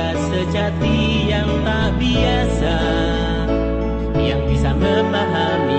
cinta sejati yang tak biasa yang bisa memahami